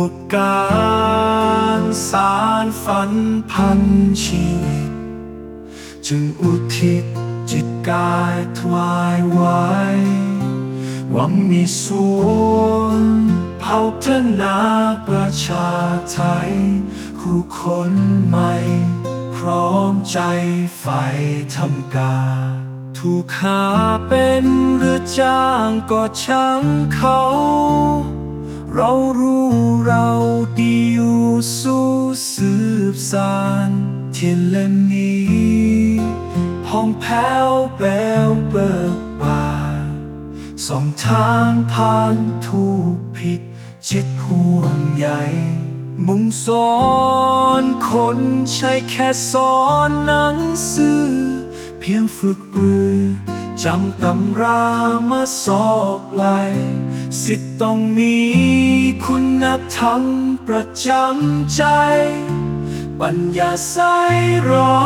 หมดการสารฝันพันชีวิต จึงอุทิศจิตกายถวายไว้หวังมีส่วนเผาเทนาประชาไทย คู่คนใหม่ พร้อมใจไฟทำกา ถูกหาเป็นหรือจ้างก็ช่างเขา เรารู้ สืบสานเทียนเล่มนี้ห้องแผ้วแปวเบิกบานสองทางผ่านถูกผิดจิตห่วงใยมุ่งสอนคนใช่แค่สอนหนังสือ เพียงฝึกมือจำตำรามาสอบไหล สิทธิ์ต้องมีคุณธรรมประจำใจ ปัญญาใสรอ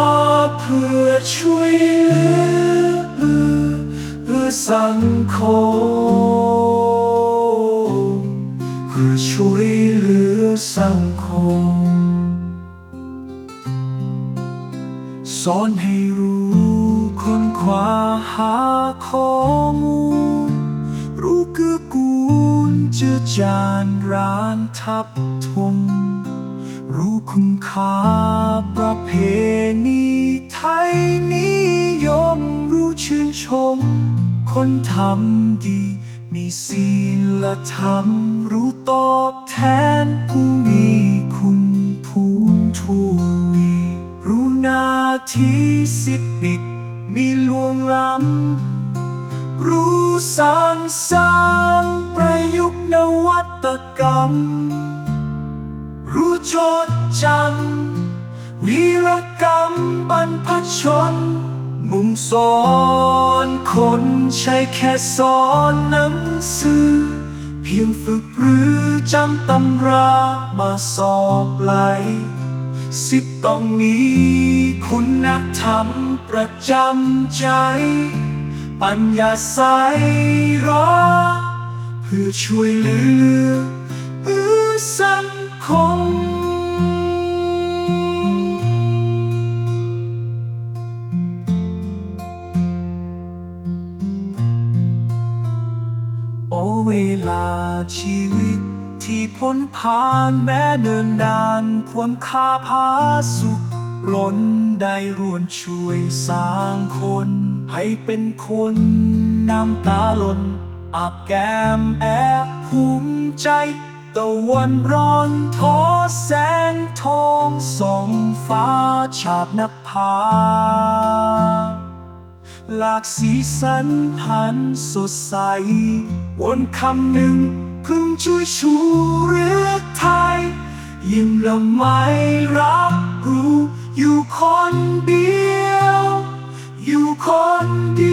เพื่อช่วยเหลือเพื่อสังคมเพื่อช่วยเหลือสังคม สอนให้รู้คนคว้าหาข้อมูล ลเจือจานร้านทับทงรู้คุณค่าประเพณีไทยนิยมรู้ชื่นชม คนทำดี มีศีลธรรม รู้ตอบแทนผู้มีคุณภูมิทูวีรู้นาทีสิทธิบิดมีลวงล้ำรู้สร้างสร้างประยุก ตกรรม รู้จดจำวีรกรรมบรรพชน มุ่งสอนคนใช่แค่สอนหนังสือ เพียงฝึกหรือจำตำรามาสอบไหลสิบต้องมีคุณธรรมประจำใจ ปัญญาใสร้อ พื่อช่วยเหลือือสังคมโอเวลาชีวิตที่พ้นผ่านแม้เดินดานควรค่าพาสุขล้นได้ร่วนช่วยสร้างคน ให้เป็นคนน้ำตาหล่น อาบแก้มแอบภูมิใจตะวันร้อนทอแสงทองส่องฟ้าฉาบนภาหลากสีสันพันสดใส วนคำหนึ่งพึงช่วยชูเรือไทย ยิ้มละไม่รับรู้ อยู่คนเดียว อยู่คนเดียว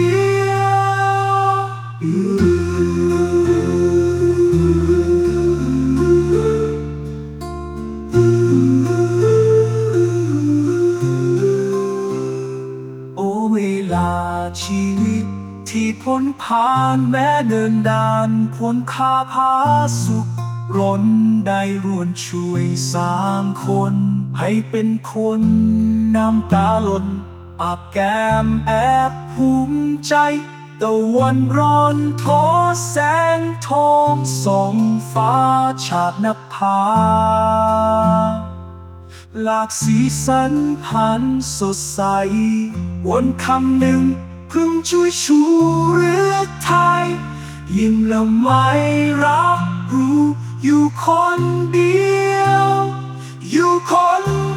ชีวิต ที่พ้นผ่านแม้เดินดานพ้นคาพาสุขร้นได้ร่วนช่วยสร้างคน ให้เป็นคนน้ำตาหล่นอาบแก้มแอบภูมิใจตะวันร้อนทอแสงทองส่องฟ้าฉาบนภา หลากสีสันพันสดใส วนคำหนึ่ง พึงช่วยชูเรือไทย ยิ้มละไม่รับรู้อยู่คนเดียว อยู่คน